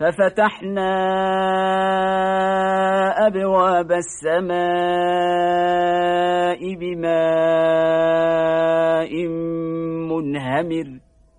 ففتحنا أبواب السماء بماء منهمر.